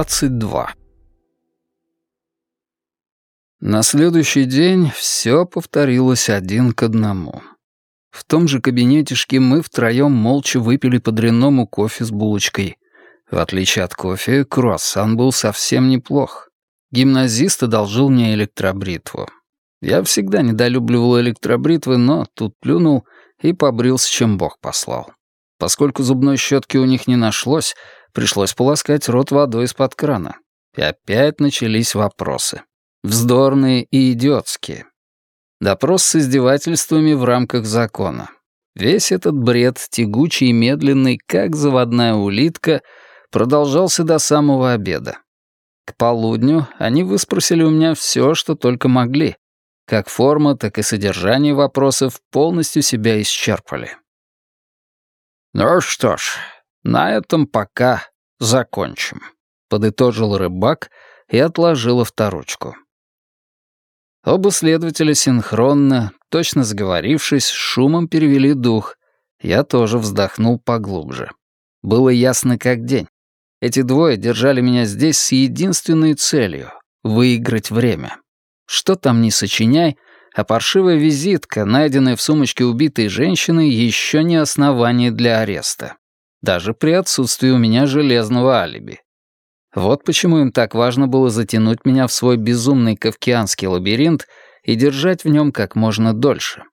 22. На следующий день все повторилось один к одному. В том же кабинетишке мы втроем молча выпили по дрянному кофе с булочкой. В отличие от кофе, круассан был совсем неплох. Гимназист одолжил мне электробритву. Я всегда недолюбливал электробритвы, но тут плюнул и побрился, чем Бог послал. Поскольку зубной щетки у них не нашлось, пришлось полоскать рот водой из-под крана. И опять начались вопросы. Вздорные и идиотские. Допрос с издевательствами в рамках закона. Весь этот бред, тягучий и медленный, как заводная улитка, продолжался до самого обеда. К полудню они выспросили у меня все, что только могли. Как форма, так и содержание вопросов полностью себя исчерпали. «Ну что ж, на этом пока закончим», — подытожил рыбак и отложил авторучку. Оба следователя синхронно, точно сговорившись, шумом перевели дух. Я тоже вздохнул поглубже. Было ясно как день. Эти двое держали меня здесь с единственной целью — выиграть время. Что там ни сочиняй, а паршивая визитка, найденная в сумочке убитой женщины, еще не основание для ареста. Даже при отсутствии у меня железного алиби. Вот почему им так важно было затянуть меня в свой безумный кавкианский лабиринт и держать в нем как можно дольше.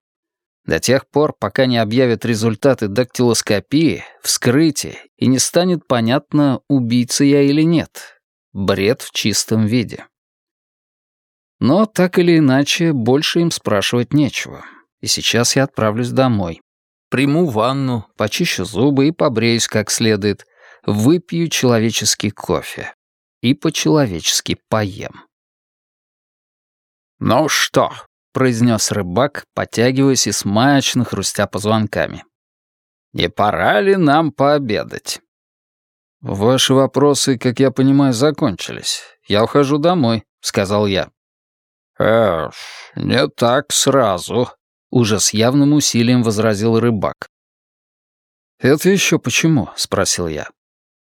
До тех пор, пока не объявят результаты дактилоскопии, вскрытия, и не станет понятно, убийца я или нет. Бред в чистом виде. Но так или иначе, больше им спрашивать нечего. И сейчас я отправлюсь домой. Приму ванну, почищу зубы и побреюсь как следует. Выпью человеческий кофе. И по-человечески поем. «Ну что?» — произнес рыбак, потягиваясь и смачно хрустя позвонками. «Не пора ли нам пообедать?» «Ваши вопросы, как я понимаю, закончились. Я ухожу домой», — сказал я. «Эх, не так сразу», — уже с явным усилием возразил рыбак. «Это еще почему?» — спросил я.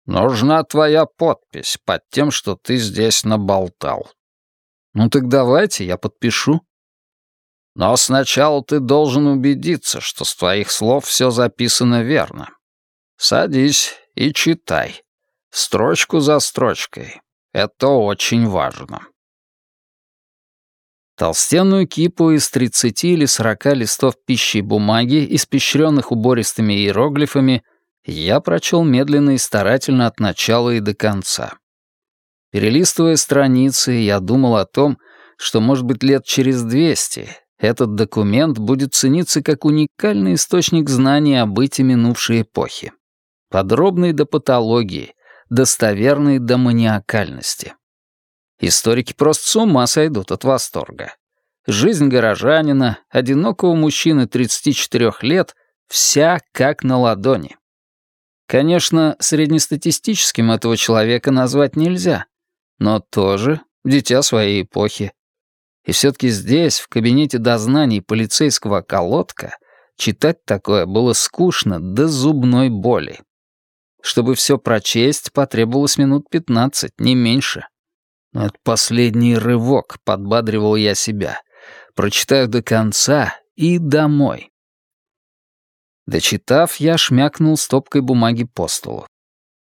«Нужна твоя подпись под тем, что ты здесь наболтал». «Ну так давайте, я подпишу». «Но сначала ты должен убедиться, что с твоих слов все записано верно. Садись и читай. Строчку за строчкой. Это очень важно». Толстенную кипу из 30 или 40 листов пищи и бумаги, испещренных убористыми иероглифами, я прочел медленно и старательно от начала и до конца. Перелистывая страницы, я думал о том, что, может быть, лет через 200 этот документ будет цениться как уникальный источник знаний о быте минувшей эпохи. Подробный до патологии, достоверный до маниакальности. Историки просто с ума сойдут от восторга. Жизнь горожанина, одинокого мужчины 34 лет, вся как на ладони. Конечно, среднестатистическим этого человека назвать нельзя, но тоже дитя своей эпохи. И все-таки здесь, в кабинете дознаний полицейского колодка, читать такое было скучно до зубной боли. Чтобы все прочесть, потребовалось минут 15, не меньше. Это последний рывок, подбадривал я себя. Прочитаю до конца и домой. Дочитав, я шмякнул стопкой бумаги по столу.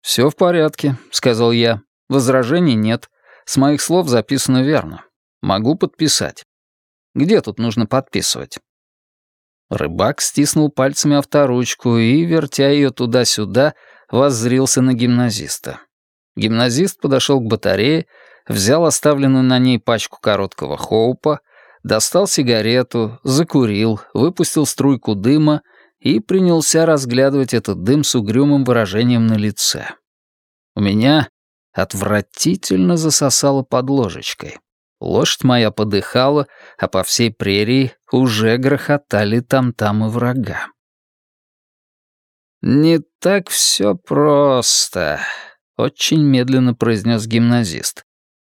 «Все в порядке», — сказал я. «Возражений нет. С моих слов записано верно. Могу подписать. Где тут нужно подписывать?» Рыбак стиснул пальцами авторучку и, вертя ее туда-сюда, воззрился на гимназиста. Гимназист подошел к батарее, взял оставленную на ней пачку короткого хоупа, достал сигарету, закурил, выпустил струйку дыма и принялся разглядывать этот дым с угрюмым выражением на лице. У меня отвратительно засосало под ложечкой. Лошадь моя подыхала, а по всей прерии уже грохотали там-там и врага. «Не так все просто», — очень медленно произнес гимназист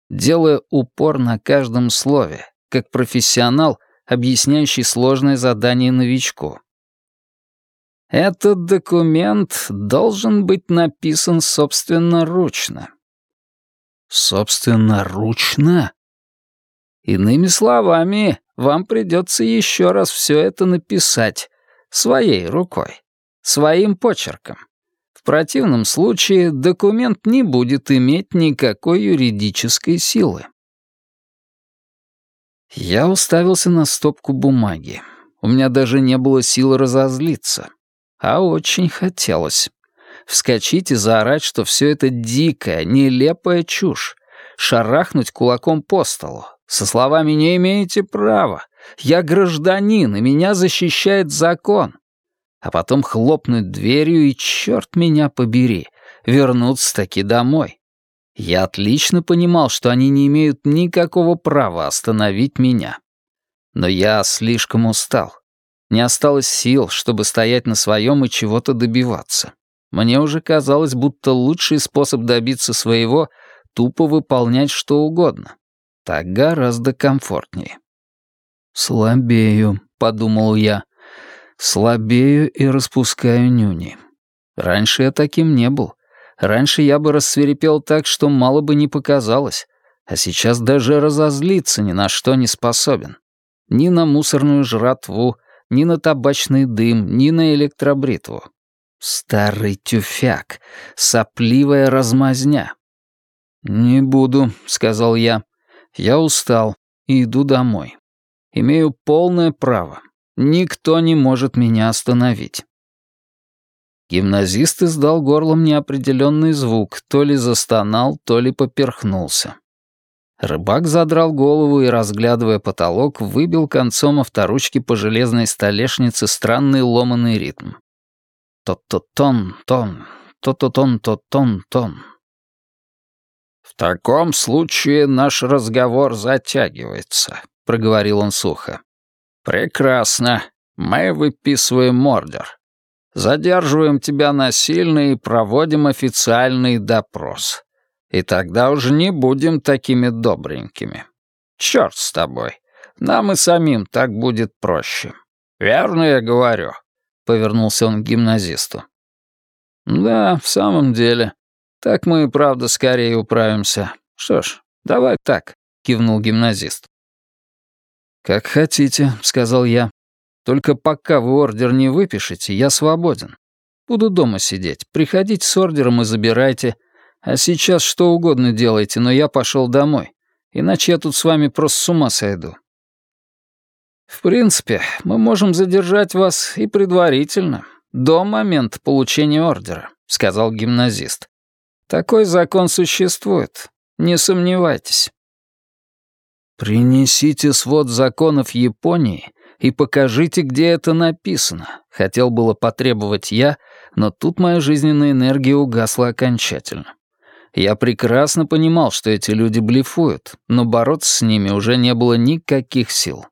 делая упор на каждом слове, как профессионал, объясняющий сложное задание новичку. Этот документ должен быть написан собственноручно. Собственноручно? Иными словами, вам придется еще раз все это написать. Своей рукой. Своим почерком. В противном случае документ не будет иметь никакой юридической силы. Я уставился на стопку бумаги. У меня даже не было сил разозлиться. А очень хотелось. Вскочить и заорать, что все это дикая, нелепая чушь. Шарахнуть кулаком по столу. Со словами «не имеете права». «Я гражданин, и меня защищает закон». А потом хлопнуть дверью и, черт меня побери, вернуться-таки домой. Я отлично понимал, что они не имеют никакого права остановить меня. Но я слишком устал. Не осталось сил, чтобы стоять на своем и чего-то добиваться. Мне уже казалось, будто лучший способ добиться своего — тупо выполнять что угодно. Так гораздо комфортнее. «Слабею», — подумал я. «Слабею и распускаю нюни. Раньше я таким не был. Раньше я бы рассверепел так, что мало бы не показалось, а сейчас даже разозлиться ни на что не способен. Ни на мусорную жратву, ни на табачный дым, ни на электробритву. Старый тюфяк, сопливая размазня. «Не буду», — сказал я. «Я устал и иду домой. Имею полное право. Никто не может меня остановить». Гимназист издал горлом неопределенный звук, то ли застонал, то ли поперхнулся. Рыбак задрал голову и, разглядывая потолок, выбил концом авторучки по железной столешнице странный ломаный ритм. То-то-тон-тон, то-то-тон-то-тон-тон. «В таком случае наш разговор затягивается», — проговорил он сухо. «Прекрасно. Мы выписываем ордер. Задерживаем тебя насильно и проводим официальный допрос. И тогда уже не будем такими добренькими. Черт с тобой. Нам и самим так будет проще. Верно я говорю?» — повернулся он к гимназисту. «Да, в самом деле. Так мы, правда, скорее управимся. Что ж, давай так», — кивнул гимназист. «Как хотите», — сказал я. Только пока вы ордер не выпишете, я свободен. Буду дома сидеть. Приходите с ордером и забирайте. А сейчас что угодно делайте, но я пошел домой. Иначе я тут с вами просто с ума сойду. В принципе, мы можем задержать вас и предварительно, до момента получения ордера, сказал гимназист. Такой закон существует, не сомневайтесь. Принесите свод законов Японии и покажите, где это написано», — хотел было потребовать я, но тут моя жизненная энергия угасла окончательно. Я прекрасно понимал, что эти люди блефуют, но бороться с ними уже не было никаких сил.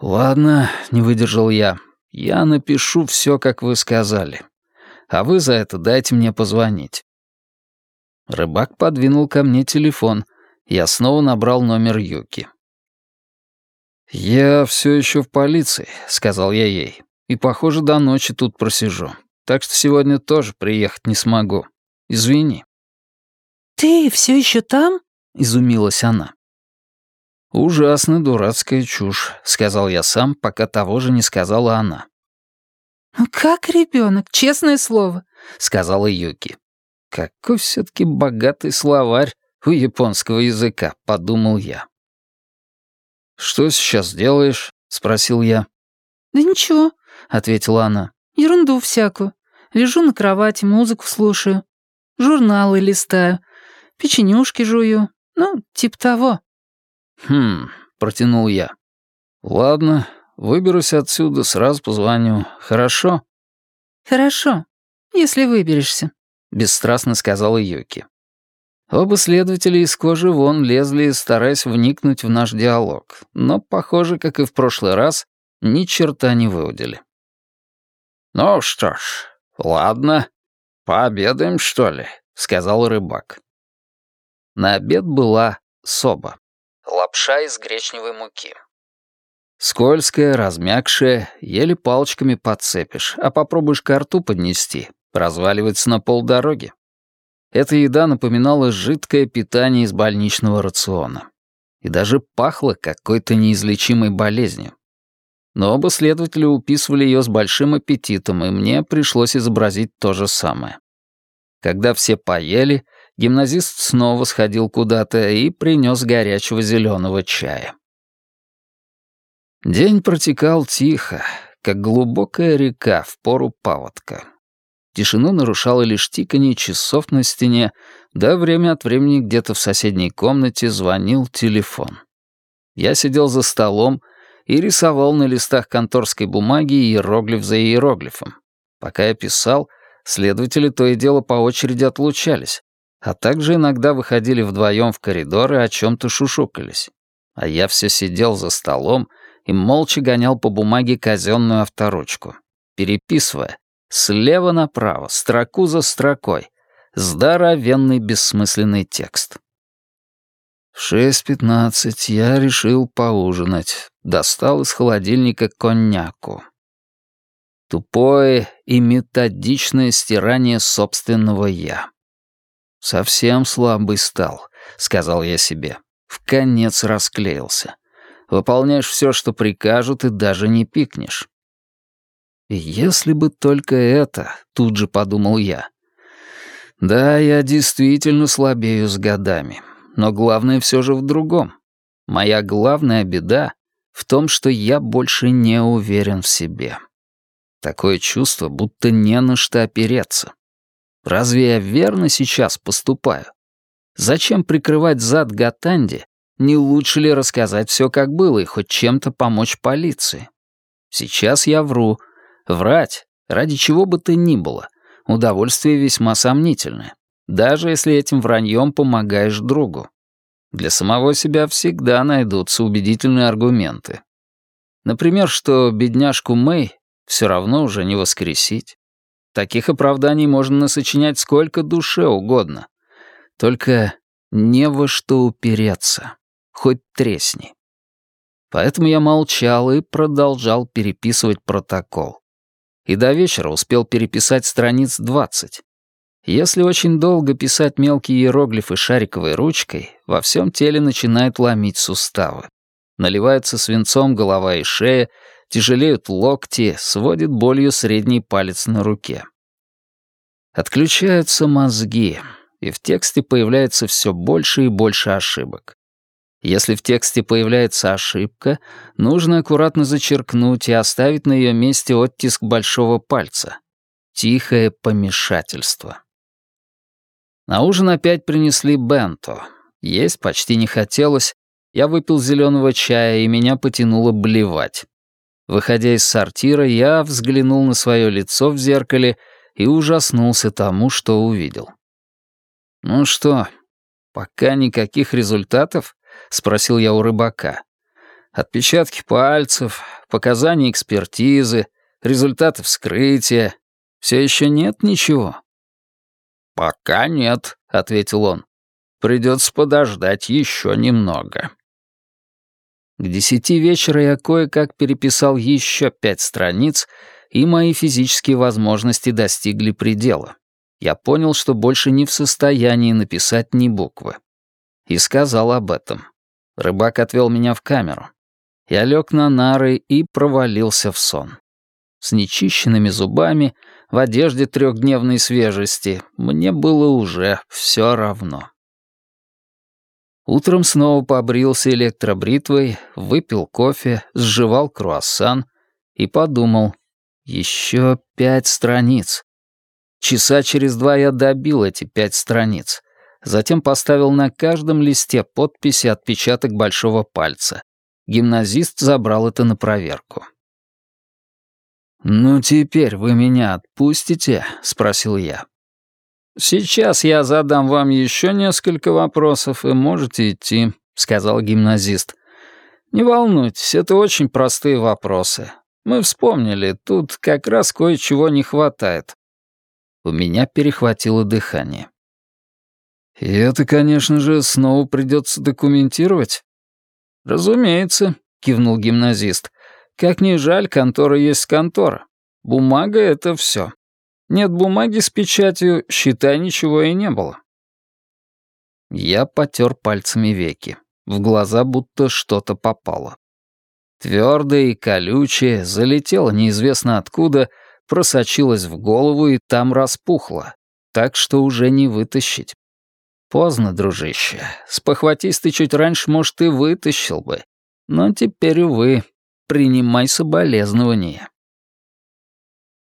«Ладно», — не выдержал я, — «я напишу все, как вы сказали. А вы за это дайте мне позвонить». Рыбак подвинул ко мне телефон. Я снова набрал номер Юки. «Я все еще в полиции», — сказал я ей. «И, похоже, до ночи тут просижу. Так что сегодня тоже приехать не смогу. Извини». «Ты все еще там?» — изумилась она. «Ужасно дурацкая чушь», — сказал я сам, пока того же не сказала она. «Ну «Как ребенок, честное слово», — сказала Юки. «Какой все-таки богатый словарь у японского языка», — подумал я. «Что сейчас делаешь?» — спросил я. «Да ничего», — ответила она. «Ерунду всякую. Лежу на кровати, музыку слушаю. Журналы листаю. Печенюшки жую. Ну, типа того». «Хм», — протянул я. «Ладно, выберусь отсюда, сразу позвоню. Хорошо?» «Хорошо, если выберешься», — бесстрастно сказала Юки. Оба следователя из кожи вон лезли, стараясь вникнуть в наш диалог, но, похоже, как и в прошлый раз, ни черта не выудили. «Ну что ж, ладно, пообедаем, что ли?» — сказал рыбак. На обед была соба. Лапша из гречневой муки. Скользкая, размягшая, еле палочками подцепишь, а попробуешь ко рту поднести, разваливается на полдороги. Эта еда напоминала жидкое питание из больничного рациона. И даже пахла какой-то неизлечимой болезнью. Но оба следователя уписывали ее с большим аппетитом, и мне пришлось изобразить то же самое. Когда все поели, гимназист снова сходил куда-то и принес горячего зеленого чая. День протекал тихо, как глубокая река в пору паводка. Тишину нарушало лишь тиканье часов на стене, да время от времени где-то в соседней комнате звонил телефон. Я сидел за столом и рисовал на листах конторской бумаги иероглиф за иероглифом. Пока я писал, следователи то и дело по очереди отлучались, а также иногда выходили вдвоем в коридор и о чем-то шушукались. А я все сидел за столом и молча гонял по бумаге казенную авторучку, переписывая слева направо, строку за строкой, здоровенный бессмысленный текст. В шесть пятнадцать я решил поужинать, достал из холодильника коньяку. Тупое и методичное стирание собственного «я». «Совсем слабый стал», — сказал я себе. В конец расклеился. Выполняешь все, что прикажут, и даже не пикнешь. Если бы только это, тут же подумал я. Да, я действительно слабею с годами, но главное все же в другом. Моя главная беда в том, что я больше не уверен в себе. Такое чувство, будто не на что опереться. Разве я верно сейчас поступаю? Зачем прикрывать зад Гатанди, не лучше ли рассказать все, как было, и хоть чем-то помочь полиции? Сейчас я вру. Врать, ради чего бы то ни было, удовольствие весьма сомнительное, даже если этим враньем помогаешь другу. Для самого себя всегда найдутся убедительные аргументы. Например, что бедняжку Мэй все равно уже не воскресить. Таких оправданий можно насочинять сколько душе угодно. Только не во что упереться хоть тресни. Поэтому я молчал и продолжал переписывать протокол. И до вечера успел переписать страниц 20. Если очень долго писать мелкие иероглифы шариковой ручкой, во всем теле начинает ломить суставы. Наливается свинцом голова и шея, тяжелеют локти, сводит болью средний палец на руке. Отключаются мозги, и в тексте появляется все больше и больше ошибок. Если в тексте появляется ошибка, нужно аккуратно зачеркнуть и оставить на ее месте оттиск большого пальца. Тихое помешательство. На ужин опять принесли бенто. Есть почти не хотелось. Я выпил зеленого чая, и меня потянуло блевать. Выходя из сортира, я взглянул на свое лицо в зеркале и ужаснулся тому, что увидел. «Ну что, пока никаких результатов?» — спросил я у рыбака. «Отпечатки пальцев, показания экспертизы, результаты вскрытия. Все еще нет ничего?» «Пока нет», — ответил он. «Придется подождать еще немного». К десяти вечера я кое-как переписал еще пять страниц, и мои физические возможности достигли предела. Я понял, что больше не в состоянии написать ни буквы и сказал об этом. Рыбак отвел меня в камеру. Я лег на нары и провалился в сон. С нечищенными зубами, в одежде трехдневной свежести, мне было уже все равно. Утром снова побрился электробритвой, выпил кофе, сживал круассан и подумал, еще пять страниц. Часа через два я добил эти пять страниц затем поставил на каждом листе подпись и отпечаток большого пальца. Гимназист забрал это на проверку. «Ну, теперь вы меня отпустите?» — спросил я. «Сейчас я задам вам еще несколько вопросов, и можете идти», — сказал гимназист. «Не волнуйтесь, это очень простые вопросы. Мы вспомнили, тут как раз кое-чего не хватает». У меня перехватило дыхание. И это, конечно же, снова придется документировать. Разумеется, кивнул гимназист. Как ни жаль, контора есть контора. Бумага — это все. Нет бумаги с печатью, считай, ничего и не было. Я потер пальцами веки. В глаза будто что-то попало. Твердое и колючее, залетело неизвестно откуда, просочилось в голову и там распухло, так что уже не вытащить. Поздно, дружище. Спохватись ты чуть раньше, может, и вытащил бы. Но теперь, увы, принимай соболезнования.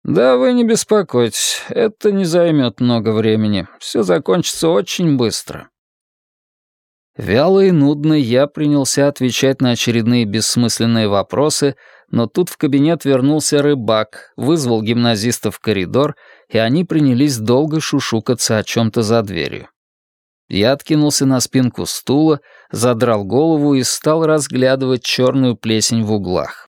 «Да вы не беспокойтесь, это не займет много времени. Все закончится очень быстро». Вяло и нудно я принялся отвечать на очередные бессмысленные вопросы, но тут в кабинет вернулся рыбак, вызвал гимназистов в коридор, и они принялись долго шушукаться о чем-то за дверью. Я откинулся на спинку стула, задрал голову и стал разглядывать черную плесень в углах.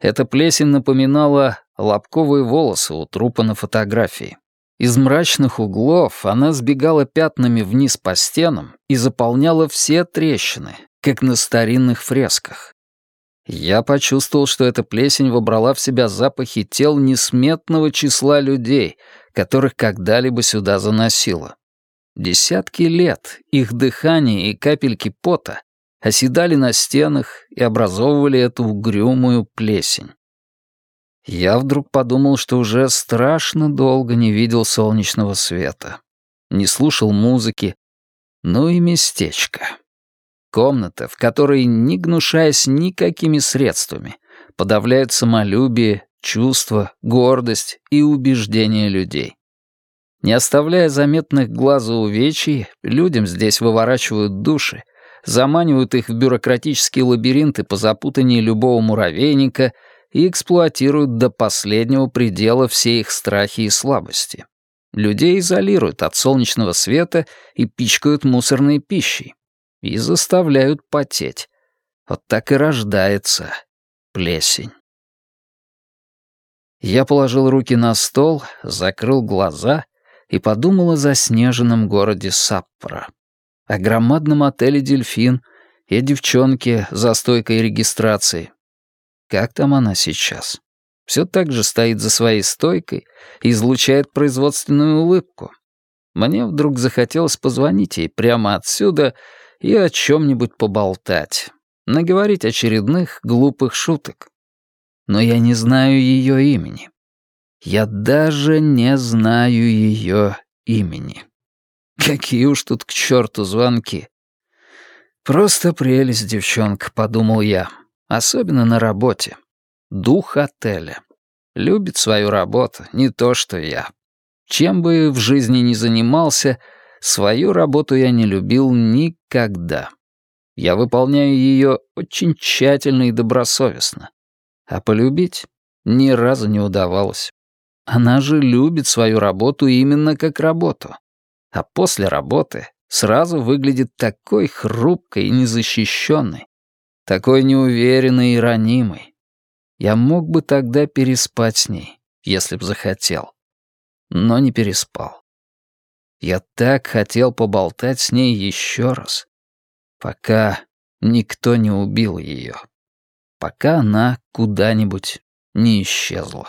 Эта плесень напоминала лобковые волосы у трупа на фотографии. Из мрачных углов она сбегала пятнами вниз по стенам и заполняла все трещины, как на старинных фресках. Я почувствовал, что эта плесень вобрала в себя запахи тел несметного числа людей, которых когда-либо сюда заносило. Десятки лет их дыхание и капельки пота оседали на стенах и образовывали эту угрюмую плесень. Я вдруг подумал, что уже страшно долго не видел солнечного света, не слушал музыки, ну и местечко. Комната, в которой, не гнушаясь никакими средствами, подавляют самолюбие, чувства, гордость и убеждения людей. Не оставляя заметных глазу увечий, людям здесь выворачивают души, заманивают их в бюрократические лабиринты по запутанию любого муравейника и эксплуатируют до последнего предела все их страхи и слабости. Людей изолируют от солнечного света и пичкают мусорной пищей. И заставляют потеть. Вот так и рождается плесень. Я положил руки на стол, закрыл глаза и подумал о заснеженном городе Саппоро, о громадном отеле «Дельфин» и о девчонке за стойкой регистрации. Как там она сейчас? Все так же стоит за своей стойкой и излучает производственную улыбку. Мне вдруг захотелось позвонить ей прямо отсюда и о чем-нибудь поболтать, наговорить очередных глупых шуток. Но я не знаю ее имени. Я даже не знаю ее имени. Какие уж тут к черту звонки. Просто прелесть, девчонка, подумал я. Особенно на работе. Дух отеля. Любит свою работу, не то что я. Чем бы в жизни ни занимался, свою работу я не любил никогда. Я выполняю ее очень тщательно и добросовестно. А полюбить ни разу не удавалось. Она же любит свою работу именно как работу. А после работы сразу выглядит такой хрупкой и незащищенной, такой неуверенной и ранимой. Я мог бы тогда переспать с ней, если б захотел. Но не переспал. Я так хотел поболтать с ней еще раз, пока никто не убил ее, пока она куда-нибудь не исчезла.